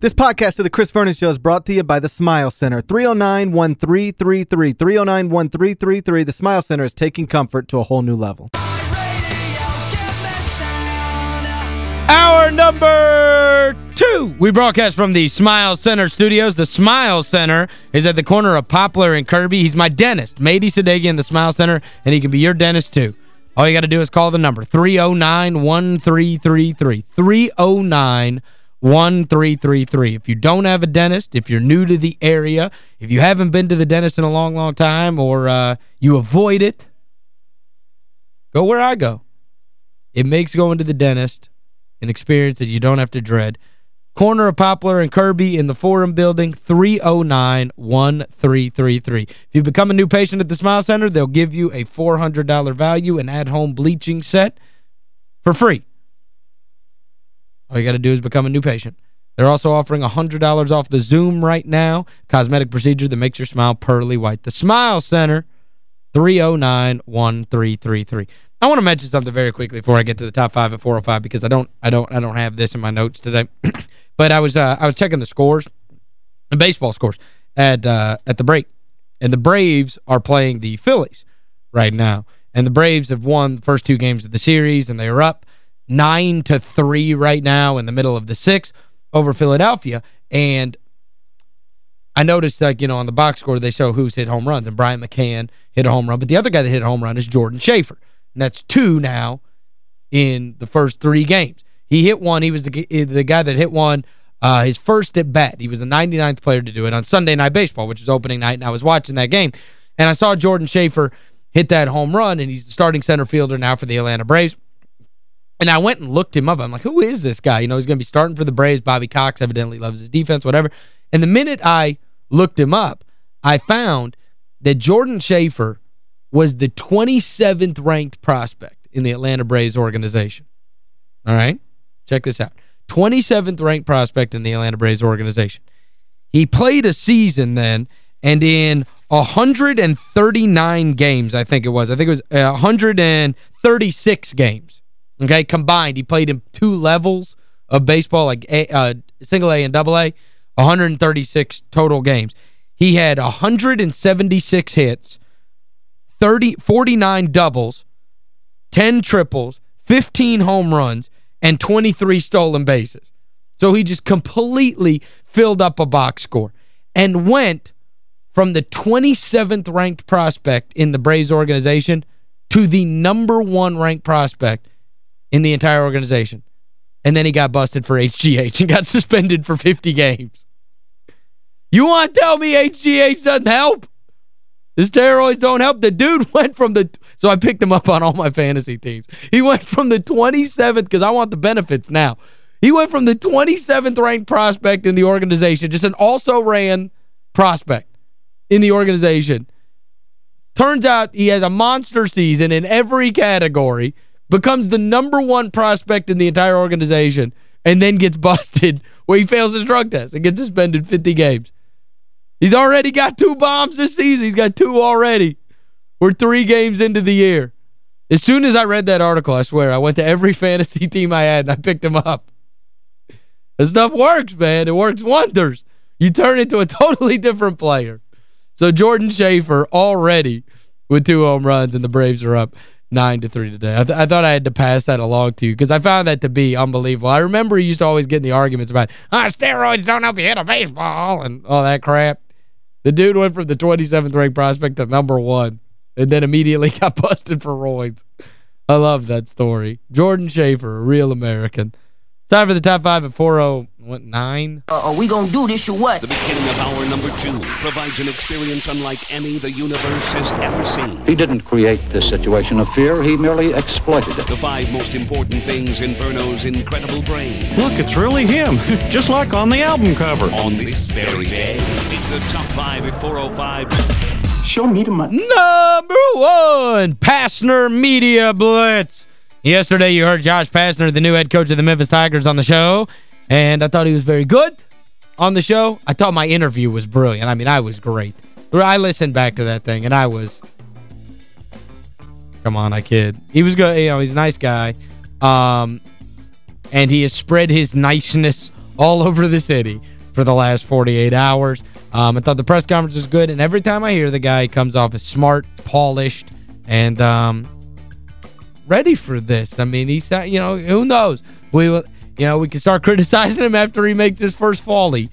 This podcast of the Chris Vernon Show is brought to you by the Smile Center. 309-1333. 309-1333. The Smile Center is taking comfort to a whole new level. Hour number two. We broadcast from the Smile Center studios. The Smile Center is at the corner of Poplar and Kirby. He's my dentist, Mady Sadeghian, the Smile Center, and he can be your dentist too. All you got to do is call the number, 309-1333. 309 1333. If you don't have a dentist, if you're new to the area, if you haven't been to the dentist in a long, long time, or uh, you avoid it, go where I go. It makes going to the dentist an experience that you don't have to dread. Corner of Poplar and Kirby in the Forum Building, 309-1333. If you become a new patient at the Smile Center, they'll give you a $400 value, an at-home bleaching set for free. All you got to do is become a new patient. They're also offering $100 off the Zoom right now, cosmetic procedure that makes your smile pearly white. The Smile Center, 309-1333. I want to mention something very quickly before I get to the top 5 at 405 because I don't I don't I don't have this in my notes today. but I was uh, I was checking the scores, the baseball scores at uh, at the break. And the Braves are playing the Phillies right now. And the Braves have won the first two games of the series and they are up 9 to 3 right now in the middle of the sixth over Philadelphia. And I noticed, like, you know, on the box score, they show who's hit home runs. And Brian McCann hit a home run. But the other guy that hit a home run is Jordan Schafer. And that's two now in the first three games. He hit one. He was the, the guy that hit one uh, his first at bat. He was the 99th player to do it on Sunday Night Baseball, which is opening night, and I was watching that game. And I saw Jordan Schafer hit that home run, and he's the starting center fielder now for the Atlanta Braves. And I went and looked him up. I'm like, who is this guy? You know, he's going to be starting for the Braves. Bobby Cox evidently loves his defense, whatever. And the minute I looked him up, I found that Jordan Schafer was the 27th ranked prospect in the Atlanta Braves organization. All right? Check this out. 27th ranked prospect in the Atlanta Braves organization. He played a season then, and in 139 games, I think it was. I think it was uh, 136 games Okay, combined, he played in two levels of baseball, like a, uh, single A and double A, 136 total games. He had 176 hits, 30 49 doubles, 10 triples, 15 home runs, and 23 stolen bases. So he just completely filled up a box score and went from the 27th ranked prospect in the Braves organization to the number one ranked prospect in the entire organization. And then he got busted for HGH and got suspended for 50 games. You want to tell me HGH doesn't help? The steroids don't help. The dude went from the... So I picked him up on all my fantasy teams. He went from the 27th, because I want the benefits now. He went from the 27th ranked prospect in the organization, just an also-ran prospect in the organization. Turns out he has a monster season in every category becomes the number one prospect in the entire organization, and then gets busted where he fails his drug test and gets suspended 50 games. He's already got two bombs this season. He's got two already. We're three games into the year. As soon as I read that article, I swear, I went to every fantasy team I had and I picked them up. This stuff works, man. It works wonders. You turn into a totally different player. So Jordan Schafer already with two home runs and the Braves are up. 9 to 3 today. I, th I thought I had to pass that along to you because I found that to be unbelievable. I remember you used to always get in the arguments about, ah, steroids don't help you hit a baseball and all that crap. The dude went from the 27th ranked prospect to number one and then immediately got busted for roids. I love that story. Jordan Schafer, a real American. Time for the top five at 409. Uh, are we gonna do this or what? The beginning of hour number two provides an experience unlike any the universe has ever seen. He didn't create this situation of fear, he merely exploited it. The five most important things in Verno's incredible brain. Look, it's really him, just like on the album cover. On this very day, it's the top five at 405. Show me the money. Number one, Pastner Media Blitz. Yesterday, you heard Josh Pastner, the new head coach of the Memphis Tigers, on the show, and I thought he was very good on the show. I thought my interview was brilliant. I mean, I was great. I listened back to that thing, and I was... Come on, I kid. He was good. You know, he's a nice guy. Um, and he has spread his niceness all over the city for the last 48 hours. Um, I thought the press conference was good, and every time I hear the guy, comes off as smart, polished, and um, ready for this. I mean, he's, you know, who knows? We will, you know, we can start criticizing him after he makes his first folly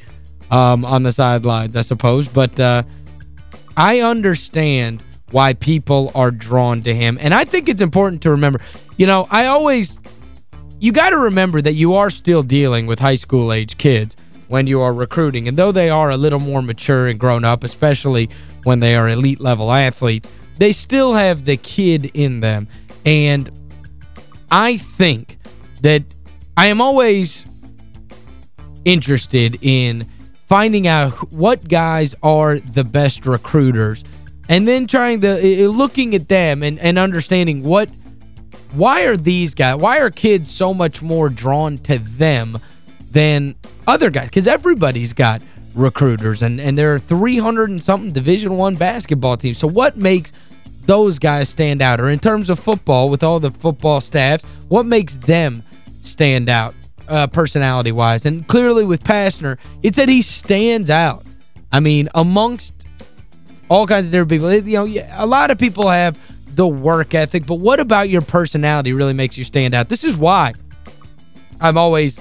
um, on the sidelines, I suppose. But uh, I understand why people are drawn to him. And I think it's important to remember, you know, I always, you got to remember that you are still dealing with high school age kids when you are recruiting. And though they are a little more mature and grown up, especially when they are elite level athletes, they still have the kid in them. And I think that I am always interested in finding out what guys are the best recruiters and then trying to eh, eh, looking at them and, and understanding what why are these guys why are kids so much more drawn to them than other guys? Because everybody's got recruiters and and there are 300 and something division 1 basketball teams. So what makes those guys stand out or in terms of football with all the football staffs what makes them stand out uh, personality-wise. And clearly with Pastner, it's that he stands out. I mean, amongst all kinds of different people. You know, a lot of people have the work ethic, but what about your personality really makes you stand out? This is why I'm always,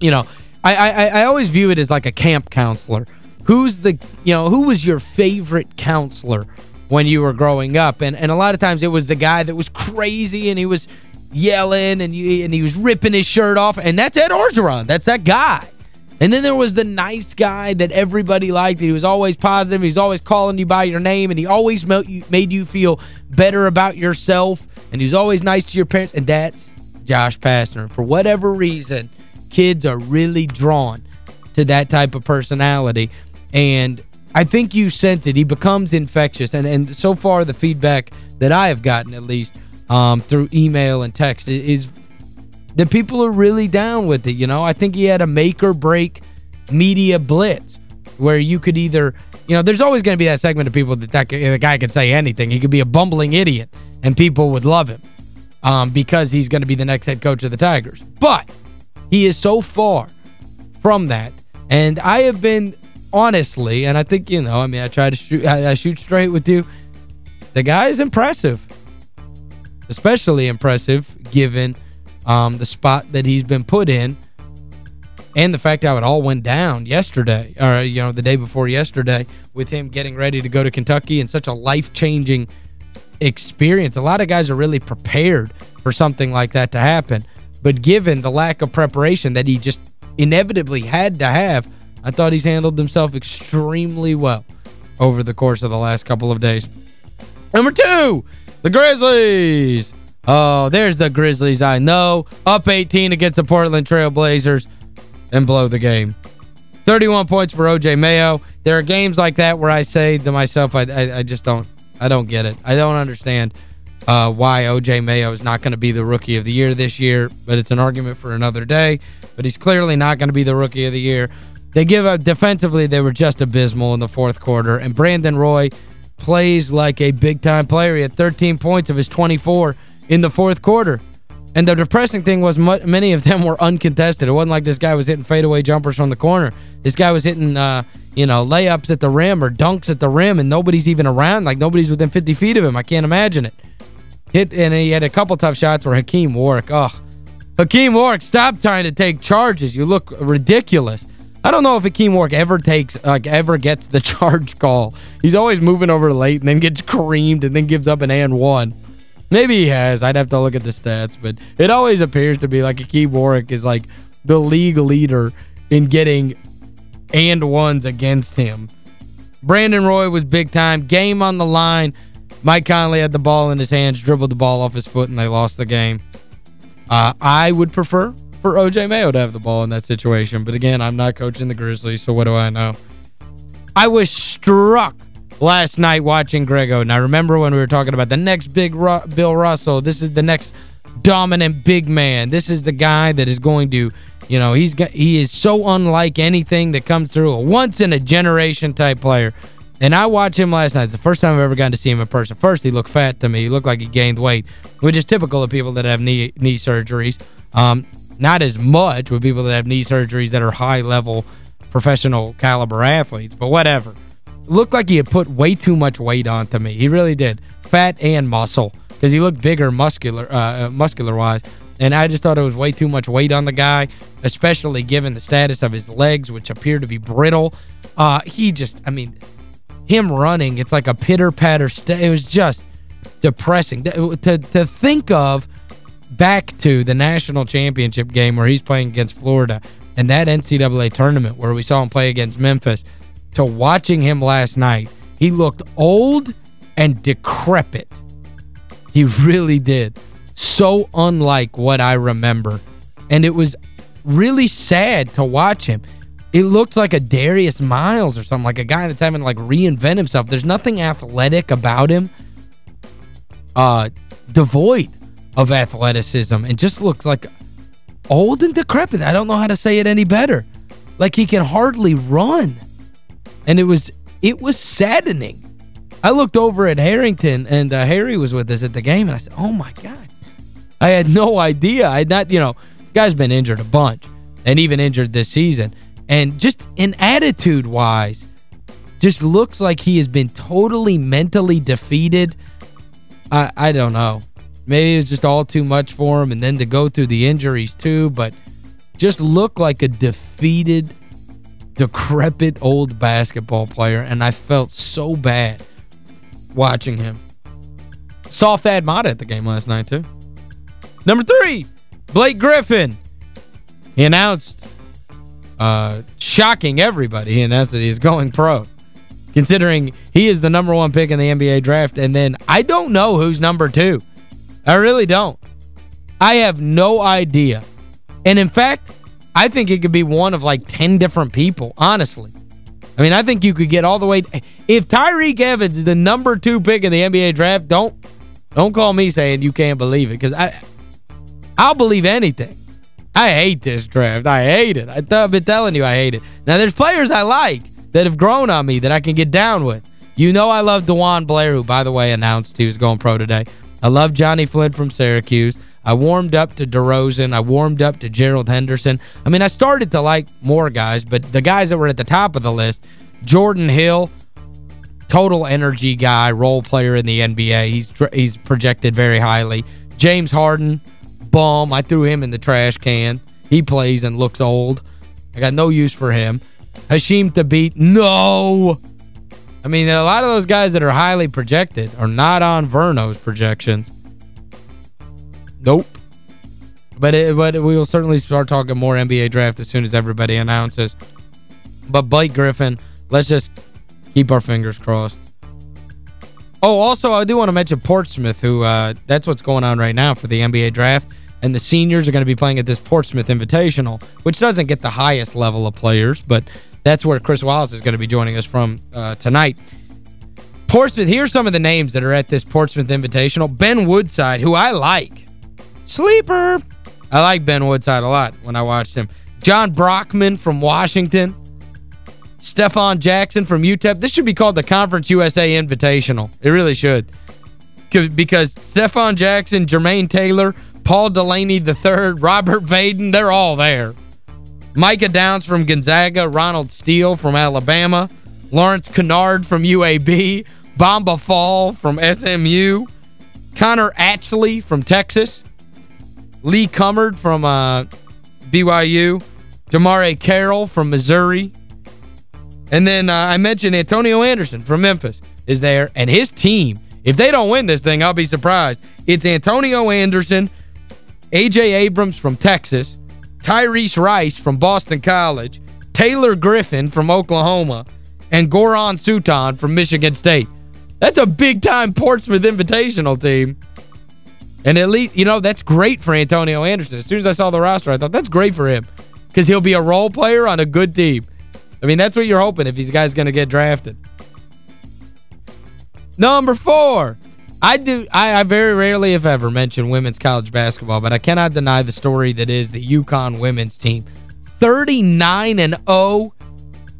you know, I, I, I always view it as like a camp counselor. Who's the, you know, who was your favorite counselor when you were growing up? And, and a lot of times it was the guy that was crazy and he was yelling and, you, and he was ripping his shirt off. And that's Ed Orgeron. That's that guy. And then there was the nice guy that everybody liked. He was always positive. He was always calling you by your name. And he always made you feel better about yourself. And he was always nice to your parents. And that's Josh Pastner. For whatever reason, kids are really drawn to that type of personality. And I think you sense it. He becomes infectious. And, and so far, the feedback that I have gotten, at least, um, through email and text is that people are really down with it, you know? I think he had a make or break media blitz where you could either, you know, there's always going to be that segment of people that, that the guy could say anything. He could be a bumbling idiot and people would love him um, because he's going to be the next head coach of the Tigers. But he is so far from that. And I have been, honestly, and I think, you know, I mean, I try to shoot, I, I shoot straight with you. The guy is impressive especially impressive given um, the spot that he's been put in and the fact how it all went down yesterday, or, you know, the day before yesterday, with him getting ready to go to Kentucky and such a life-changing experience. A lot of guys are really prepared for something like that to happen. But given the lack of preparation that he just inevitably had to have, I thought he's handled himself extremely well over the course of the last couple of days. Number two, the Grizzlies. Oh, there's the Grizzlies I know. Up 18 against the Portland Trail Blazers and blow the game. 31 points for O.J. Mayo. There are games like that where I say to myself, I, I, I just don't I don't get it. I don't understand uh, why O.J. Mayo is not going to be the Rookie of the Year this year, but it's an argument for another day. But he's clearly not going to be the Rookie of the Year. They give up defensively, they were just abysmal in the fourth quarter. And Brandon Roy plays like a big-time player. He had 13 points of his 24 in the fourth quarter. And the depressing thing was many of them were uncontested. It wasn't like this guy was hitting fadeaway jumpers from the corner. This guy was hitting, uh, you know, layups at the rim or dunks at the rim, and nobody's even around. Like, nobody's within 50 feet of him. I can't imagine it. Hit And he had a couple tough shots where Hakim Warrick, oh, Hakim Warrick, stop trying to take charges. You look ridiculous. I don't know if Hakim Warrick ever takes like ever gets the charge call. He's always moving over late and then gets creamed and then gives up an and one. Maybe he has. I'd have to look at the stats, but it always appears to be like Hakim Warrick is like the league leader in getting and ones against him. Brandon Roy was big time. Game on the line. Mike Conley had the ball in his hands, dribbled the ball off his foot, and they lost the game. Uh, I would prefer for O.J. Mayo to have the ball in that situation. But again, I'm not coaching the Grizzlies, so what do I know? I was struck last night watching Grego. And I remember when we were talking about the next big Ru Bill Russell. This is the next dominant big man. This is the guy that is going to, you know, he's got, he is so unlike anything that comes through. A once-in-a-generation type player. And I watched him last night. It's the first time I've ever gotten to see him in person. First, he looked fat to me. He looked like he gained weight, which is typical of people that have knee knee surgeries. Um, not as much with people that have knee surgeries that are high-level professional caliber athletes, but whatever. Looked like he had put way too much weight onto me. He really did. Fat and muscle because he looked bigger muscular uh, uh, muscular-wise. And I just thought it was way too much weight on the guy, especially given the status of his legs, which appear to be brittle. Uh, he just, I mean, him running, it's like a pitter-patter. It was just depressing. To, to think of back to the national championship game where he's playing against Florida and that NCAA tournament where we saw him play against Memphis to watching him last night, he looked old and decrepit. He really did. So unlike what I remember. And it was really sad to watch him. It looked like a Darius Miles or something, like a guy that's having to like reinvent himself. There's nothing athletic about him. Uh, devoid of athleticism and just looks like old and decrepit. I don't know how to say it any better. Like he can hardly run. And it was it was saddening. I looked over at Harrington and uh, Harry was with us at the game and I said, "Oh my god." I had no idea. I had not, you know, guy's been injured a bunch and even injured this season. And just in attitude-wise, just looks like he has been totally mentally defeated. I I don't know. Maybe it was just all too much for him and then to go through the injuries too, but just looked like a defeated, decrepit old basketball player, and I felt so bad watching him. Saw Thad Matta at the game last night, too. Number three, Blake Griffin. He announced, uh, shocking everybody, he announced that he's going pro. Considering he is the number one pick in the NBA draft, and then I don't know who's number two. I really don't. I have no idea. And in fact, I think it could be one of like 10 different people, honestly. I mean, I think you could get all the way... If Tyreke Evans is the number two pick in the NBA draft, don't don't call me saying you can't believe it because I, I'll believe anything. I hate this draft. I hate it. I've been telling you I hate it. Now, there's players I like that have grown on me that I can get down with. You know I love DeJuan Blair, who, by the way, announced he was going pro today. I love Jonny Flynn from Syracuse. I warmed up to DeRozan. I warmed up to Gerald Henderson. I mean, I started to like more guys, but the guys that were at the top of the list, Jordan Hill, total energy guy, role player in the NBA. He's he's projected very highly. James Harden, bum. I threw him in the trash can. He plays and looks old. I got no use for him. Hasheem Thabeet, no. I mean, a lot of those guys that are highly projected are not on Verno's projections. Nope. But it, but we will certainly start talking more NBA draft as soon as everybody announces. But Blake Griffin, let's just keep our fingers crossed. Oh, also, I do want to mention Portsmouth, who uh, that's what's going on right now for the NBA draft. And the seniors are going to be playing at this Portsmouth Invitational, which doesn't get the highest level of players, but that's where Chris Wallace is going to be joining us from uh, tonight. Portsmouth, here's some of the names that are at this Portsmouth Invitational. Ben Woodside, who I like. Sleeper. I like Ben Woodside a lot when I watched him. Jon Brockman from Washington. Stephen Jackson from UTEP. This should be called the Conference USA Invitational. It really should. Because Stephen Jackson, Jermaine Taylor, Paul Delaney III, Robert Vaden, they're all there. Micah Downs from Gonzaga, Ronald Steele from Alabama, Lawrence Kinnard from UAB, Bamba Fall from SMU, Connor Atchley from Texas, Lee Cummard from uh, BYU, DeMarre Carroll from Missouri, and then uh, I mentioned Antonio Anderson from Memphis is there, and his team, if they don't win this thing, I'll be surprised. It's Antonio Anderson, A.J. Abrams from Texas, Tyrese Rice from Boston College, Taylor Griffin from Oklahoma, and Goran Suton from Michigan State. That's a big-time Portsmouth Invitational team. And at least, you know, that's great for Antonio Anderson. As soon as I saw the roster, I thought that's great for him because he'll be a role player on a good team. I mean, that's what you're hoping if these guys going to get drafted. Number four, I do. I, I, very rarely, if ever, mention women's college basketball, but I cannot deny the story that is the UConn women's team. 39 and 0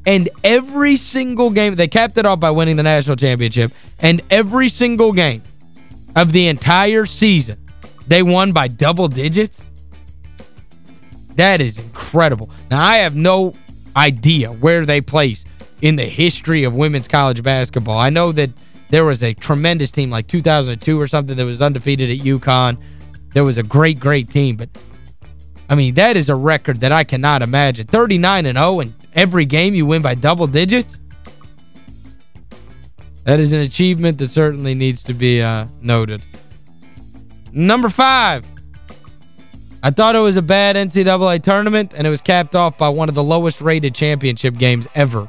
and every single game they capped it off by winning the national championship and every single game of the entire season they won by double digits That is incredible. Now, I have no idea where they place in the history of women's college basketball. I know that there was a tremendous team like 2002 or something that was undefeated at UConn. There was a great, great team. But, I mean, that is a record that I cannot imagine. 39 and 0 and every game you win by double digits? That is an achievement that certainly needs to be uh, noted. Number five. I thought it was a bad NCAA tournament, and it was capped off by one of the lowest-rated championship games ever.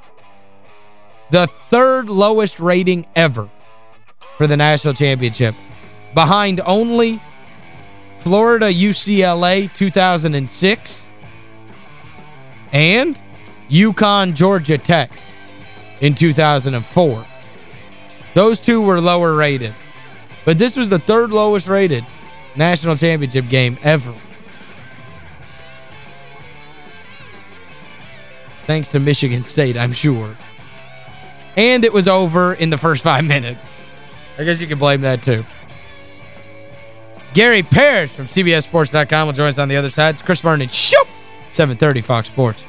The third lowest rating ever for the national championship. Behind only Florida UCLA 2006 and UConn Georgia Tech in 2004. Those two were lower rated. But this was the third lowest rated national championship game ever. Thanks to Michigan State, I'm sure. And it was over in the first five minutes. I guess you can blame that too. Gary Parrish from CBSSports.com will join us on the other side. It's Chris Vernon. Shoop! 730 Fox Sports.